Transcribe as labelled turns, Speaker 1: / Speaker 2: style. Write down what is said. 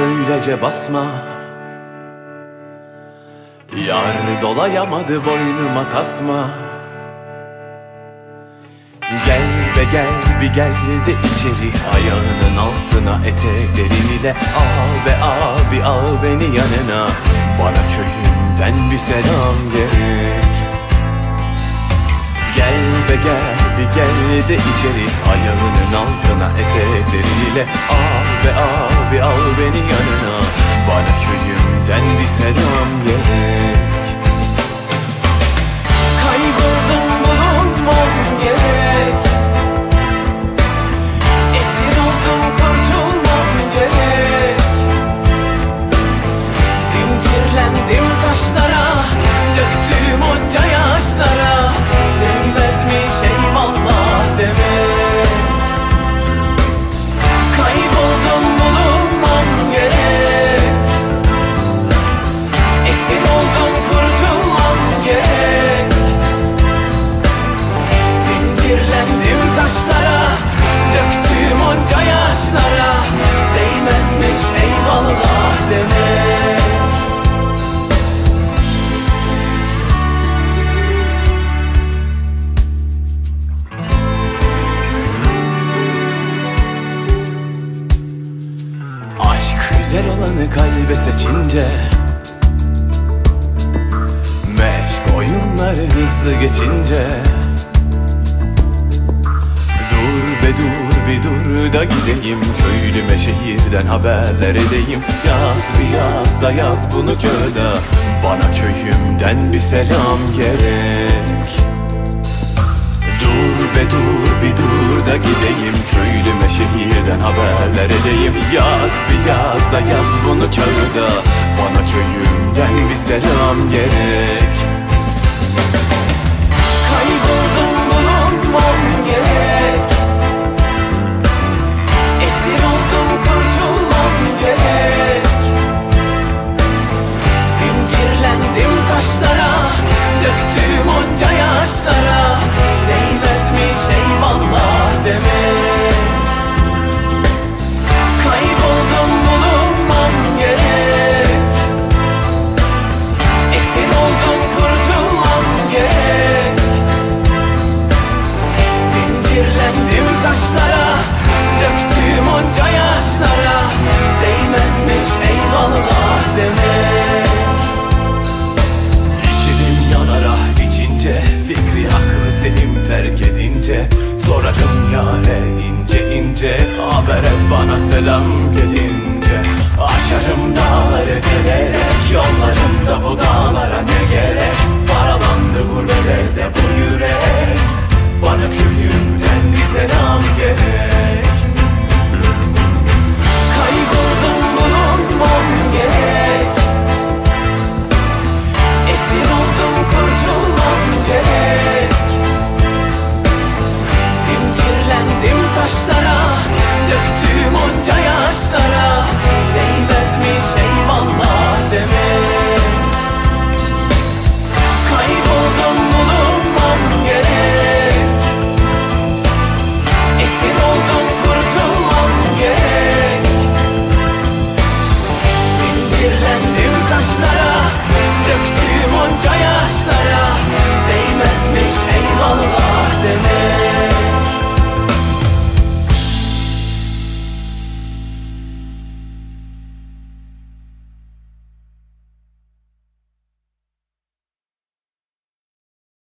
Speaker 1: öylece basma. Yar dolayamadı boynuma tasma. Gel be gel bir gel de içeri Ayağının altına etekleriyle Al be abi al beni yanına Bana köyümden bir selam gerek Gel be gel bir gel de içeri Ayağının altına etekleriyle Al be abi al beni yanına. Bana köyümden bir selam gerek Zincirlendim taşlara Döktüğüm onca yaşlara. Değmezmiş eyvallah demek Aşk güzel olanı kalbe seçince Meşk oyunları hızlı geçince be dur bir dur da gideyim. Köylüme şehirden haberler edeyim. Yaz bir yaz da yaz bunu kağıda Bana köyümden bir selam gerek. Dur be dur bir dur da gideyim. Köylüme şehirden haberler edeyim. Yaz bir yaz da yaz bunu kağıda Bana köyümden bir selam gerek çare ince ince Haber et bana selam gelince. Aşarım dağları delere.